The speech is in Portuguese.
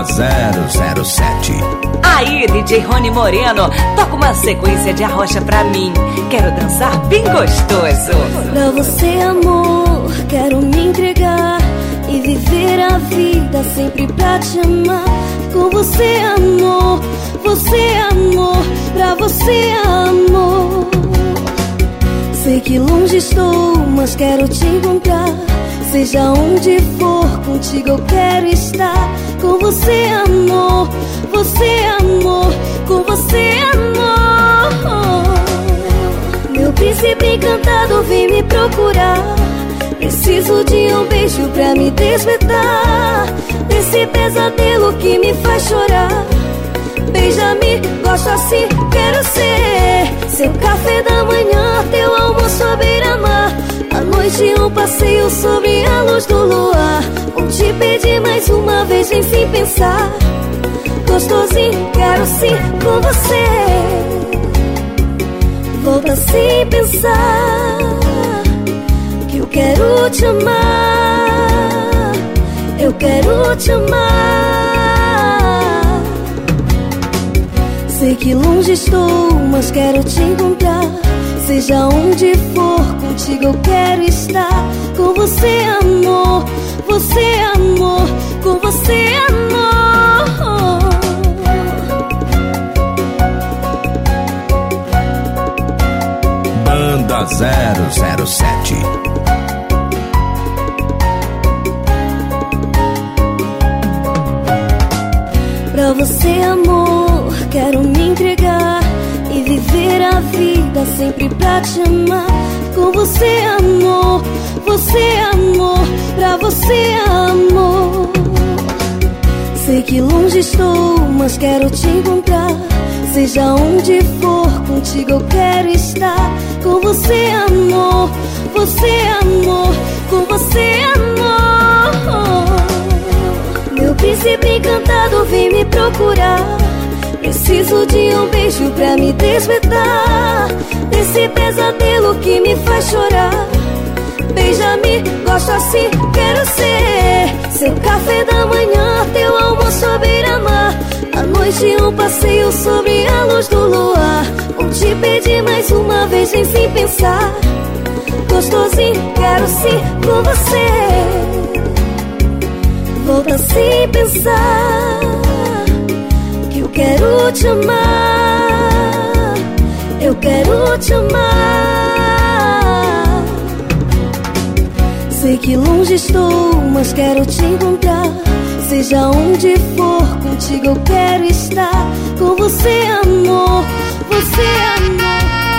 Banda 007 Aí, DJ Rony Moreno, toca uma sequência de arrocha pra mim. Quero dançar bem gostoso. Pra você, amor, quero me entregar e viver a vida sempre pra te amar. Com você, amor, você, amor, pra você, amor. Sei que longe estou, mas quero te encontrar. Seja onde for, contigo eu quero estar. Com você, amor, você, amor, com você, amor. Meu príncipe encantado vem me procurar. Preciso de um beijo pra me despertar Desse pesadelo que me faz chorar Beija-me, gosto assim, quero ser Seu café da manhã, teu almoço à beira-mar noite um passeio sobre a luz do luar. Vou te pedir mais uma vez, vem sem pensar. Gostosinho, quero sim com você. Volta sem pensar Que eu quero te amar. Eu quero te amar. Sei que longe estou, mas quero te encontrar Seja onde for, contigo eu quero estar. Com você, amor, você, amor, com você, amor. Banda 007 Pra você, amor, sempre pra te amar. Com você, amor, você, amor, pra você, amor. Sei que longe estou, mas quero te encontrar. Seja onde for, contigo eu quero estar. Com você, amor, você, amor, com você, amor. Meu príncipe encantado vem me procurar. Preciso de um beijo pra me despertar Desse pesadelo que me faz chorar. Beija-me, gosto assim, quero ser Seu café da manhã, teu almoço à beira-mar. À noite um passeio sobre a luz do luar. Vou te pedir mais uma vez, vem sem pensar. Gostosinho, quero sim com você. Volta sem pensar Que eu quero te amar te amar. Sei que longe estou, mas quero te encontrar. Seja onde for, contigo eu quero estar. Com você, amor, você, amor